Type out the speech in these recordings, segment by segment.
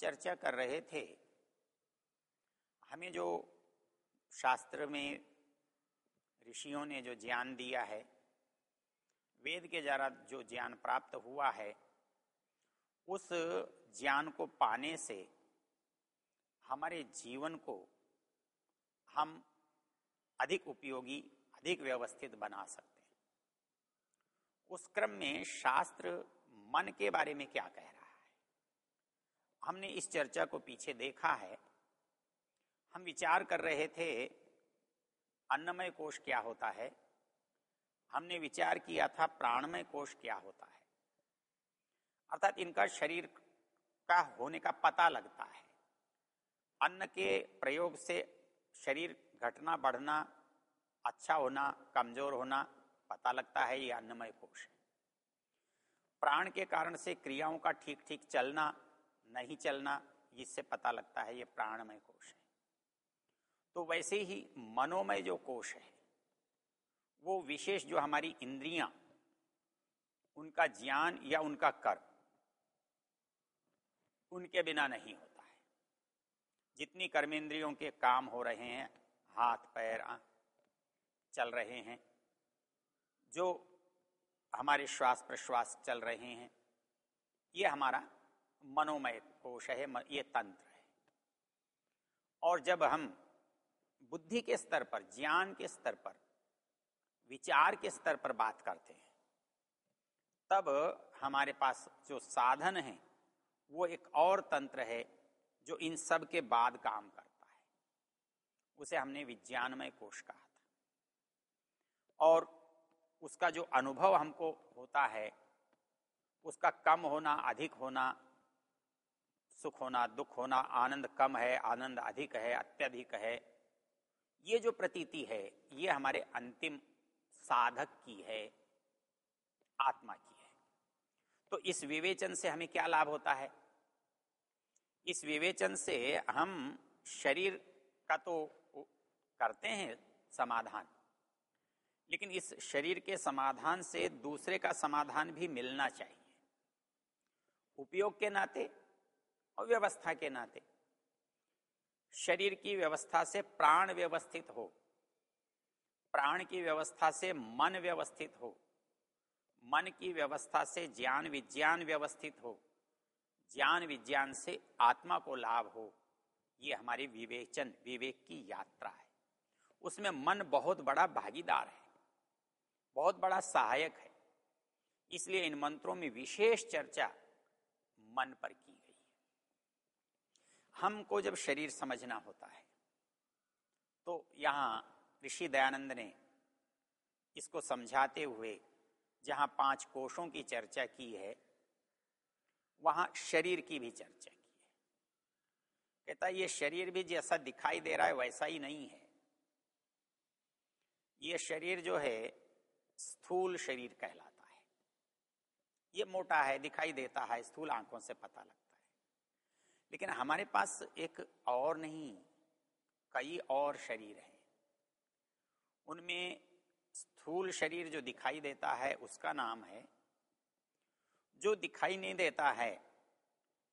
चर्चा कर रहे थे। हमें जो शास्त्र में ऋषियों ने जो ज्ञान दिया है, वेद के द्वारा जो ज्ञान प्राप्त हुआ है, उस ज्ञान को पाने से हमारे जीवन को हम अधिक उपयोगी, अधिक व्यवस्थित बना सकते हैं। उस क्रम में शास्त्र मन के बारे में क्या कह? हमने इस चर्चा को पीछे देखा है। हम विचार कर रहे थे, अन्नमय कोश क्या होता है? हमने विचार किया था, प्राणमय कोश क्या होता है? अर्थात इनका शरीर का होने का पता लगता है। अन्न के प्रयोग से शरीर घटना, बढ़ना अच्छा होना, कमज़ोर होना, पता लगता है, ये अन्नमय कोश है। प्राण के कारण से क्रियाओं का ठीक ठीक चलना नहीं चलना, इससे पता लगता है ये प्राणमय कोश है। तो वैसे ही मनोमय जो कोश है, वो विशेष जो हमारी इंद्रियाँ, उनका ज्ञान या उनका कर्म, उनके बिना नहीं होता है। जितनी कर्मेंद्रियों के काम हो रहे हैं, हाथ, पैर चल रहे हैं, जो हमारे श्वास प्रश्वास चल रहे हैं, ये हमारा मनोमय कोश है ये तंत्र है। और जब हम बुद्धि के स्तर पर, ज्ञान के स्तर पर, विचार के स्तर पर बात करते हैं, तब हमारे पास जो साधन है, वो एक और तंत्र है जो इन सब के बाद काम करता है। उसे हमने विज्ञानमय कोश कहा था। और उसका जो अनुभव हमको होता है, उसका कम होना, अधिक होना सुख होना, दुख होना, आनंद कम है, आनंद अधिक है, अत्यधिक है। ये जो प्रतीति है, ये हमारे अंतिम साधक की है, आत्मा की है। तो इस विवेचन से हमें क्या लाभ होता है? इस विवेचन से हम शरीर का तो करते हैं समाधान, लेकिन इस शरीर के समाधान से दूसरे का समाधान भी मिलना चाहिए। उपयोग के नाते और व्यवस्था के नाते। शरीर की व्यवस्था से प्राण व्यवस्थित हो। प्राण की व्यवस्था से मन व्यवस्थित हो। मन की व्यवस्था से ज्ञान विज्ञान व्यवस्थित हो। ज्ञान विज्ञान से आत्मा को लाभ हो। ये हमारी विवेचन, विवेक की यात्रा है। उसमें मन बहुत बड़ा भागीदार है। बहुत बड़ा सहायक है। इसलिए इन मंत्रों में विशेष चर्चा मन पर की हमको जब शरीर समझना होता है तो यहाँ ऋषि दयानंद ने इसको समझाते हुए जहाँ पाँच कोषों की चर्चा की है, वहाँ शरीर की भी चर्चा की है। कहता, ये शरीर भी जैसा दिखाई दे रहा है, वैसा ही नहीं है। ये शरीर जो है, स्थूल शरीर कहलाता है। ये मोटा है, दिखाई देता है, स्थूल आँखों से पता लगता है। लेकिन हमारे पास एक और नहीं, कई और शरीर हैं। उनमें स्थूल शरीर जो दिखाई देता है, उसका नाम है। जो दिखाई नहीं देता है,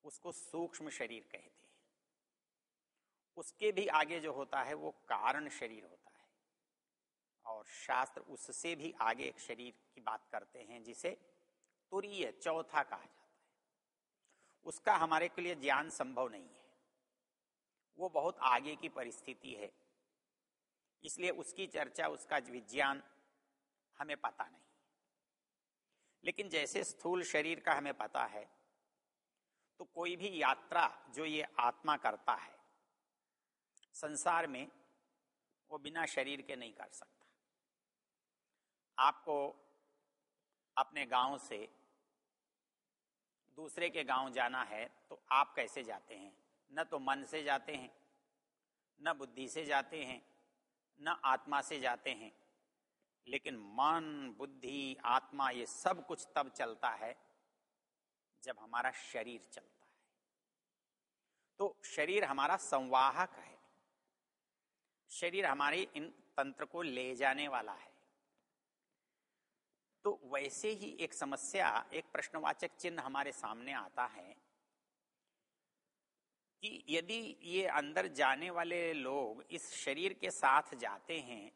उसको सूक्ष्म शरीर कहते हैं। उसके भी आगे जो होता है, वो कारण शरीर होता है। और शास्त्र उससे भी आगे एक शरीर की बात करते हैं, जिसे तुरीय, चौथा कहा जाता है। उसका हमारे के लिए ज्ञान संभव नहीं है। वो बहुत आगे की परिस्थिति है। इसलिए उसकी चर्चा, उसका विज्ञान हमें पता नहीं। लेकिन जैसे स्थूल शरीर का हमें पता है तो कोई भी यात्रा जो ये आत्मा करता है, संसार में वो बिना शरीर के नहीं कर सकता। आपको अपने गाँव से दूसरे के गाँव जाना है तो आप कैसे जाते हैं? न तो मन से जाते हैं, न बुद्धि से जाते हैं, न आत्मा से जाते हैं। लेकिन मन, बुद्धि, आत्मा, ये सब कुछ तब चलता है जब हमारा शरीर चलता है। तो शरीर हमारा संवाहक है। शरीर हमारे इन तंत्र को ले जाने वाला है। तो वैसे ही एक समस्या, एक प्रश्नवाचक चिन्ह हमारे सामने आता है कि यदि ये अंदर जाने वाले लोग इस शरीर के साथ जाते हैं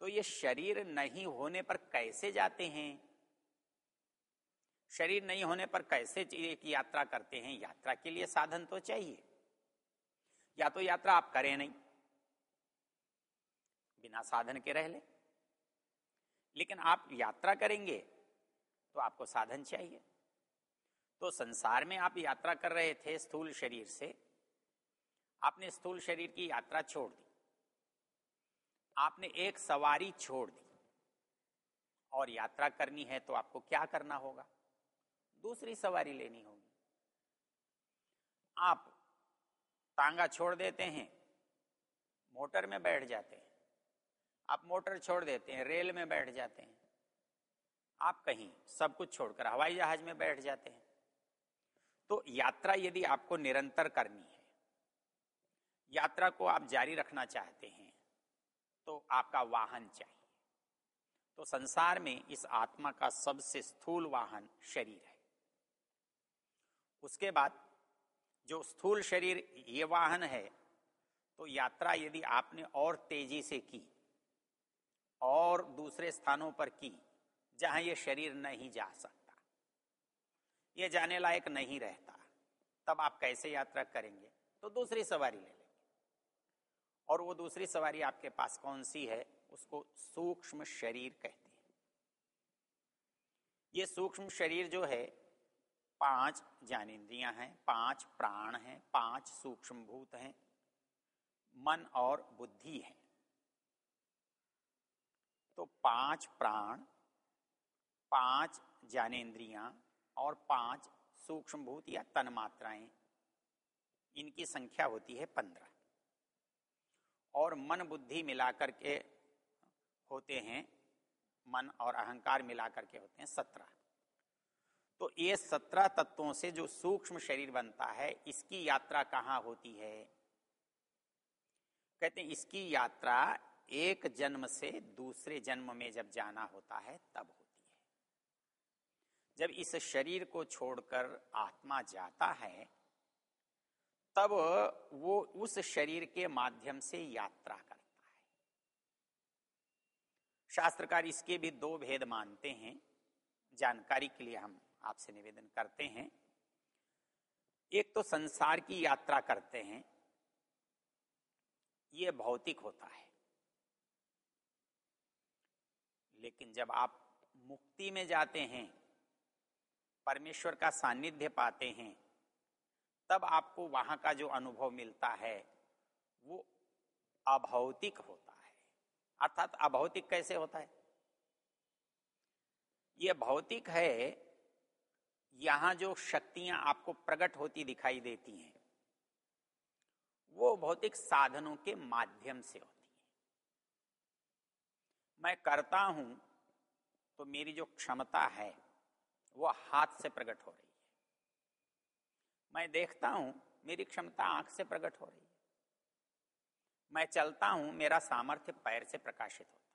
तो ये शरीर नहीं होने पर कैसे जाते हैं? शरीर नहीं होने पर कैसे एक यात्रा करते हैं? यात्रा के लिए साधन तो चाहिए। या तो यात्रा आप करें नहीं, बिना साधन के रह ले। लेकिन आप यात्रा करेंगे तो आपको साधन चाहिए। तो संसार में आप यात्रा कर रहे थे स्थूल शरीर से, आपने स्थूल शरीर की यात्रा छोड़ दी। आपने एक सवारी छोड़ दी। और यात्रा करनी है तो आपको क्या करना होगा? दूसरी सवारी लेनी होगी। आप तांगा छोड़ देते हैं, मोटर में बैठ जाते हैं। आप मोटर छोड़ देते हैं, रेल में बैठ जाते हैं। आप कहीं, सब कुछ छोड़कर, हवाई जहाज़ में बैठ जाते हैं। तो यात्रा यदि आपको निरंतर करनी है, यात्रा को आप जारी रखना चाहते हैं तो आपका वाहन चाहिए। तो संसार में इस आत्मा का सबसे स्थूल वाहन शरीर है। उसके बाद, जो स्थूल शरीर, ये वाहन है तो यात्रा यदि आपने और तेज़ी से की और दूसरे स्थानों पर की, जहाँ ये शरीर नहीं जा सकता। ये जाने लायक नहीं रहता। तब आप कैसे यात्रा करेंगे? तो दूसरी सवारी ले लेंगे। और वो दूसरी सवारी आपके पास कौन सी है? उसको सूक्ष्म शरीर कहते हैं। ये सूक्ष्म शरीर जो है, पाँच ज्ञानेन्द्रियाँ हैं, पाँच प्राण हैं, पाँच सूक्ष्म भूत हैं, मन और बुद्धि है। तो पाँच प्राण, पाँच ज्ञानेन्द्रियाँ और पाँच सूक्ष्म भूत या तन मात्राएँ, इनकी संख्या होती है पंद्रह। और मन बुद्धि मिलाकर के होते हैं, मन और अहंकार मिलाकर के होते हैं सत्रह। तो ये सत्रह तत्वों से जो सूक्ष्म शरीर बनता है, इसकी यात्रा कहाँ होती है? कहते हैं, इसकी यात्रा एक जन्म से दूसरे जन्म में जब जाना होता है, तब होती है। जब इस शरीर को छोड़कर आत्मा जाता है, तब वो उस शरीर के माध्यम से यात्रा करता है। शास्त्रकार इसके भी दो भेद मानते हैं। जानकारी के लिए हम आपसे निवेदन करते हैं। एक तो संसार की यात्रा करते हैं। ये भौतिक होता है। लेकिन जब आप मुक्ति में जाते हैं, परमेश्वर का सानिध्य पाते हैं, तब आपको वहाँ का जो अनुभव मिलता है, वो अभौतिक होता है। अर्थात अभौतिक कैसे होता है? ये भौतिक है, यहाँ जो शक्तियाँ आपको प्रकट होती दिखाई देती हैं, वो भौतिक साधनों के माध्यम से होती मैं करता हूँ तो मेरी जो क्षमता है, वो हाथ से प्रकट हो रही है। मैं देखता हूँ, मेरी क्षमता आँख से प्रकट हो रही है। मैं चलता हूँ, मेरा सामर्थ्य पैर से प्रकाशित होता है।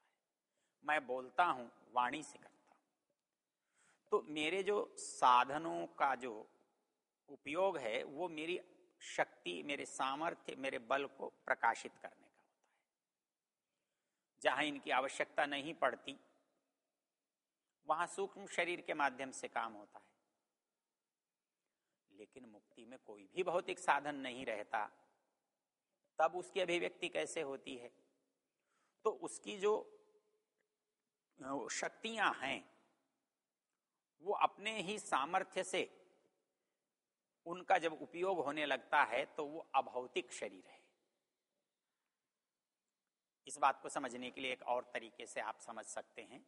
मैं बोलता हूँ, वाणी से करता हूँ। तो मेरे जो साधनों का जो उपयोग है, वो मेरी शक्ति, मेरे सामर्थ्य, मेरे बल को प्रकाशित करने जहाँ इनकी आवश्यकता नहीं पड़ती, वहाँ सूक्ष्म शरीर के माध्यम से काम होता है। लेकिन मुक्ति में कोई भी भौतिक साधन नहीं रहता। तब उसकी अभिव्यक्ति कैसे होती है? तो उसकी जो शक्तियाँ हैं, वो अपने ही सामर्थ्य से उनका जब उपयोग होने लगता है तो वो अभौतिक शरीर है। इस बात को समझने के लिए एक और तरीके से आप समझ सकते हैं।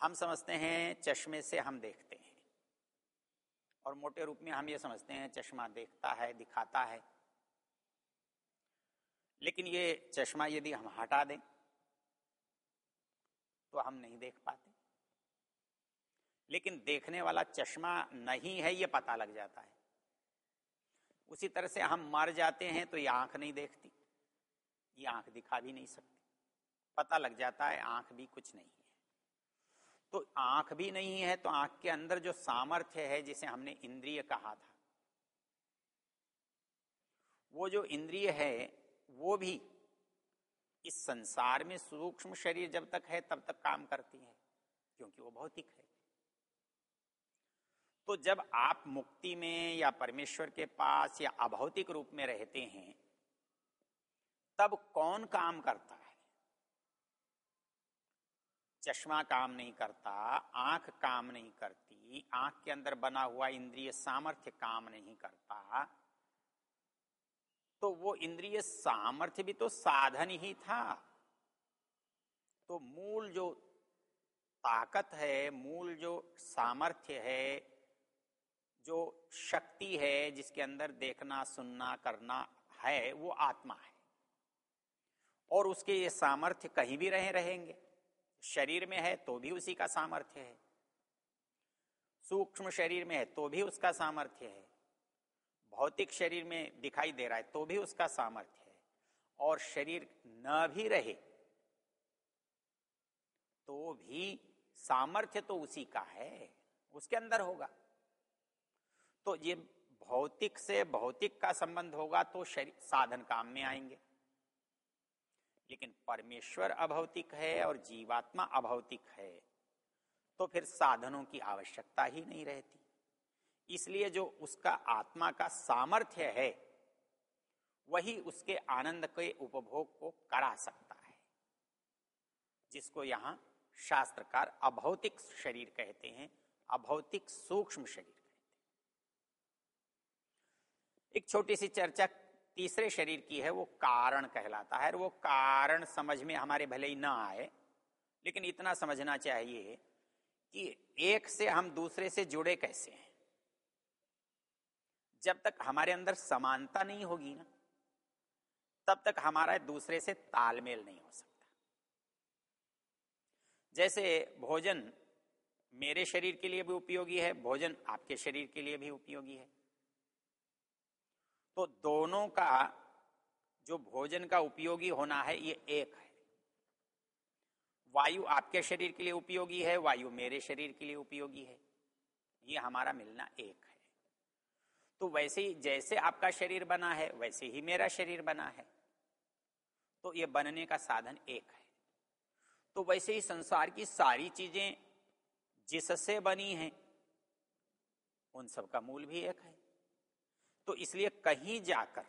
हम समझते हैं चश्मे से हम देखते हैं। और मोटे रूप में हम ये समझते हैं चश्मा देखता है, दिखाता है। लेकिन ये चश्मा यदि हम हटा दें तो हम नहीं देख पाते। लेकिन देखने वाला चश्मा नहीं है, ये पता लग जाता है। उसी तरह से हम मर जाते हैं तो ये आँख नहीं देखती। ये आँख दिखा भी नहीं सकती। पता लग जाता है आँख भी कुछ नहीं है। तो आँख भी नहीं है तो आँख के अंदर जो सामर्थ्य है, जिसे हमने इंद्रिय कहा था, वो जो इंद्रिय है, वो भी इस संसार में सूक्ष्म शरीर जब तक है, तब तक काम करती है, क्योंकि वो भौतिक है। तो जब आप मुक्ति में या परमेश्वर के पास या अभौतिक रूप में रहते हैं तब कौन काम करता है? चश्मा काम नहीं करता, आँख काम नहीं करती, आँख के अंदर बना हुआ इंद्रिय सामर्थ्य काम नहीं करता तो वो इंद्रिय सामर्थ्य भी तो साधन ही था। तो मूल जो ताकत है, मूल जो सामर्थ्य है, जो शक्ति है जिसके अंदर देखना, सुनना, करना है, वो आत्मा है। और उसके ये सामर्थ्य कहीं भी रहे, रहेंगे। शरीर में है तो भी उसी का सामर्थ्य है। सूक्ष्म शरीर में है तो भी उसका सामर्थ्य है। भौतिक शरीर में दिखाई दे रहा है तो भी उसका सामर्थ्य है। और शरीर न भी रहे तो भी सामर्थ्य तो उसी का है, उसके अंदर होगा। तो ये भौतिक से भौतिक का संबंध होगा तो शरीर साधन काम में आएँगे। लेकिन परमेश्वर अभौतिक है और जीवात्मा अभौतिक है तो फिर साधनों की आवश्यकता ही नहीं रहती। इसलिए जो उसका आत्मा का सामर्थ्य है, वही उसके आनंद के उपभोग को करा सकता है, जिसको यहाँ शास्त्रकार अभौतिक शरीर कहते हैं, अभौतिक सूक्ष्म शरीर कहते हैं। एक छोटी सी चर्चा तीसरे शरीर की है, वो कारण कहलाता है। और वो कारण समझ में हमारे भले ही ना आए, लेकिन इतना समझना चाहिए कि एक से हम दूसरे से जुड़े कैसे हैं। जब तक हमारे अंदर समानता नहीं होगी ना, तब तक हमारा दूसरे से तालमेल नहीं हो सकता। जैसे भोजन मेरे शरीर के लिए भी उपयोगी है, भोजन आपके शरीर के लिए भी उपयोगी है। तो दोनों का जो भोजन का उपयोगी होना है, ये एक है। वायु आपके शरीर के लिए उपयोगी है, वायु मेरे शरीर के लिए उपयोगी है। ये हमारा मिलना एक है। तो वैसे ही जैसे आपका शरीर बना है, वैसे ही मेरा शरीर बना है। तो ये बनने का साधन एक है। तो वैसे ही संसार की सारी चीज़ें जिससे बनी हैं, उन सब का मूल भी एक है। तो इसलिए कहीं जाकर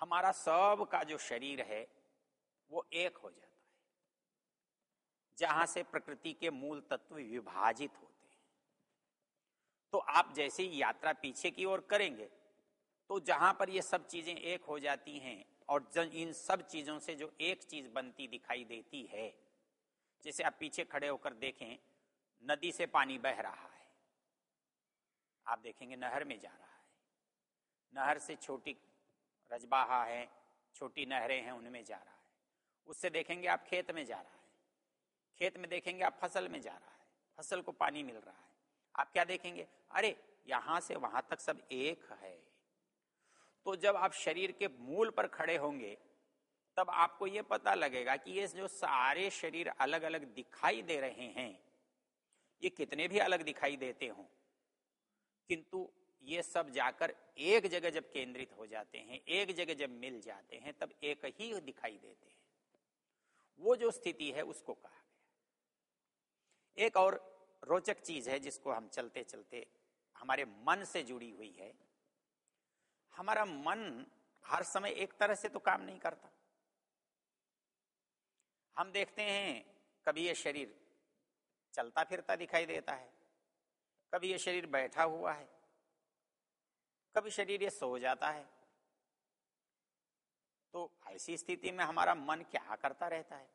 हमारा सब का जो शरीर है, वो एक हो जाता है। जहाँ से प्रकृति के मूल तत्व विभाजित होते हैं। तो आप जैसे ही यात्रा पीछे की ओर करेंगे तो जहाँ पर ये सब चीज़ें एक हो जाती हैं और इन सब चीज़ों से जो एक चीज़ बनती दिखाई देती है, जैसे आप पीछे खड़े होकर देखें, नदी से पानी बह रहा है। आप देखेंगे नहर में जा रहा है। नहर से छोटी रजबाहा है, छोटी नहरें हैं, उनमें जा रहा है। उससे देखेंगे आप खेत में जा रहा है। खेत में देखेंगे आप फ़सल में जा रहा है। फ़सल को पानी मिल रहा है। आप क्या देखेंगे? अरे, यहाँ से वहाँ तक सब एक है। तो जब आप शरीर के मूल पर खड़े होंगे, तब आपको यह पता लगेगा कि ये जो सारे शरीर अलग अलग दिखाई दे रहे हैं, ये कितने भी अलग दिखाई देते हों, किंतु ये सब जाकर एक जगह जब केंद्रित हो जाते हैं, एक जगह जब मिल जाते हैं, तब एक ही दिखाई देते हैं। वो जो स्थिति है, उसको कहा गया एक और रोचक चीज़ है जिसको हम चलते चलते हमारे मन से जुड़ी हुई है। हमारा मन हर समय एक तरह से तो काम नहीं करता। हम देखते हैं, कभी ये शरीर चलता फिरता दिखाई देता है, कभी ये शरीर बैठा हुआ है। कभी शरीर ये सो जाता है। तो ऐसी स्थिति में हमारा मन क्या करता रहता है?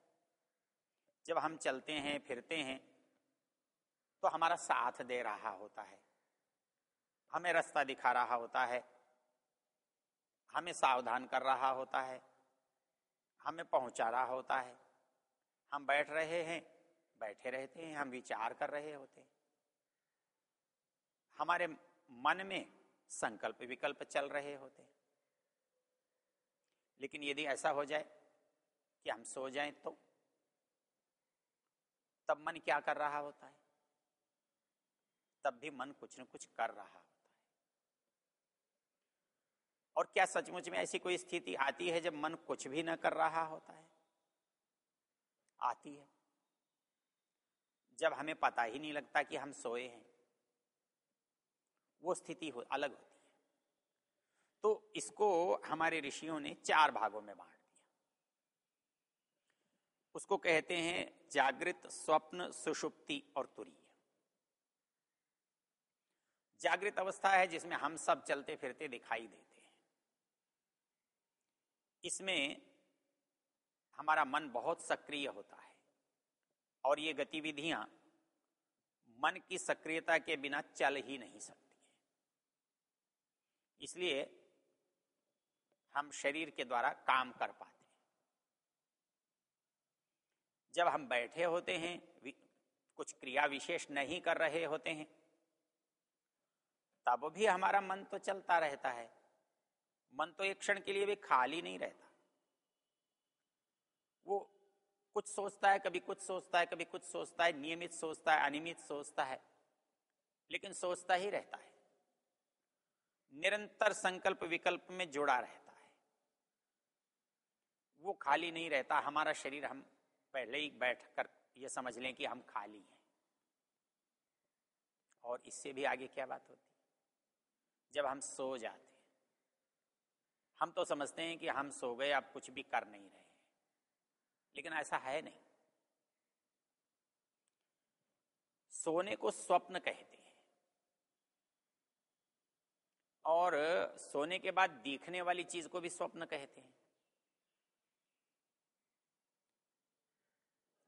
जब हम चलते हैं, फिरते हैं तो हमारा साथ दे रहा होता है। हमें रास्ता दिखा रहा होता है। हमें सावधान कर रहा होता है। हमें पहुँचा रहा होता है। हम बैठ रहे हैं, बैठे रहते हैं, हम विचार कर रहे होते हैं। हमारे मन में संकल्प, विकल्प चल रहे होते। लेकिन यदि ऐसा हो जाए कि हम सो जाएँ तो तब मन क्या कर रहा होता है? तब भी मन कुछ न कुछ कर रहा होता है। और क्या सचमुच में ऐसी कोई स्थिति आती है जब मन कुछ भी न कर रहा होता है? आती है। जब हमें पता ही नहीं लगता कि हम सोए हैं। वो स्थिति हो, अलग होती है। तो इसको हमारे ऋषियों ने चार भागों में बांट दिया। उसको कहते हैं जागृत स्वप्न सुषुप्ति और तुरीय। जागृत अवस्था है जिसमें हम सब चलते फिरते दिखाई देते हैं। इसमें हमारा मन बहुत सक्रिय होता है और ये गतिविधियाँ मन की सक्रियता के बिना चल ही नहीं सकती। इसलिए हम शरीर के द्वारा काम कर पाते हैं। जब हम बैठे होते हैं कुछ क्रिया विशेष नहीं कर रहे होते हैं, तब भी हमारा मन तो चलता रहता है। मन तो एक क्षण के लिए भी खाली नहीं रहता। वो कुछ सोचता है, कभी कुछ सोचता है, कभी कुछ सोचता है, नियमित सोचता है, अनियमित सोचता है, लेकिन सोचता ही रहता है। निरंतर संकल्प विकल्प में जुड़ा रहता है। वो खाली नहीं रहता, हमारा शरीर हम पहले ही बैठ कर ये समझ लें कि हम खाली हैं। और इससे भी आगे क्या बात होती जब हम सो जाते हम तो समझते हैं कि हम सो गए, अब कुछ भी कर नहीं रहे लेकिन ऐसा है नहीं। सोने को स्वप्न कहते हैं। और सोने के बाद दिखने वाली चीज़ को भी स्वप्न कहते हैं।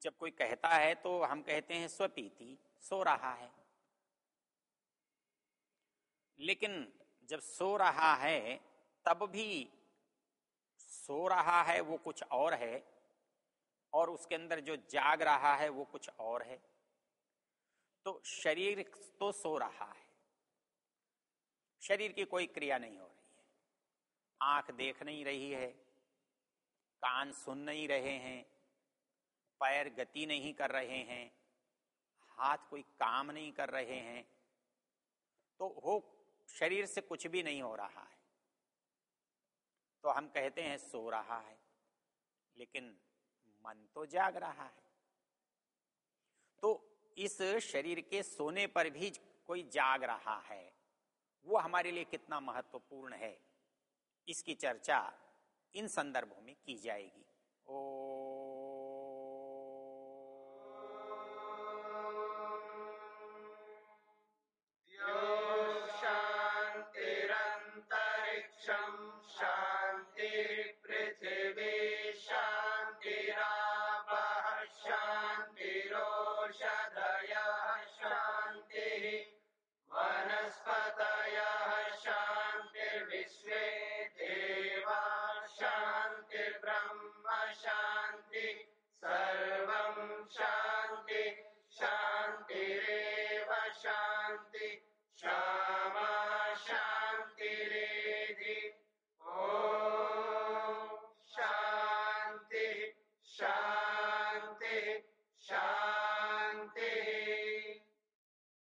जब कोई कहता है तो हम कहते हैं, स्वपीति, सो रहा है। लेकिन जब सो रहा है, तब भी सो रहा है वो कुछ और है, और उसके अंदर जो जाग रहा है वो कुछ और है। तो शरीर तो सो रहा है। शरीर की कोई क्रिया नहीं हो रही है। आँख देख नहीं रही है, कान सुन नहीं रहे हैं, पैर गति नहीं कर रहे हैं, हाथ कोई काम नहीं कर रहे हैं तो हो शरीर से कुछ भी नहीं हो रहा है। तो हम कहते हैं सो रहा है, लेकिन मन तो जाग रहा है। तो इस शरीर के सोने पर भी कोई जाग रहा है। वो हमारे लिए कितना महत्वपूर्ण है। इसकी चर्चा इन संदर्भों में की जाएगी। ओ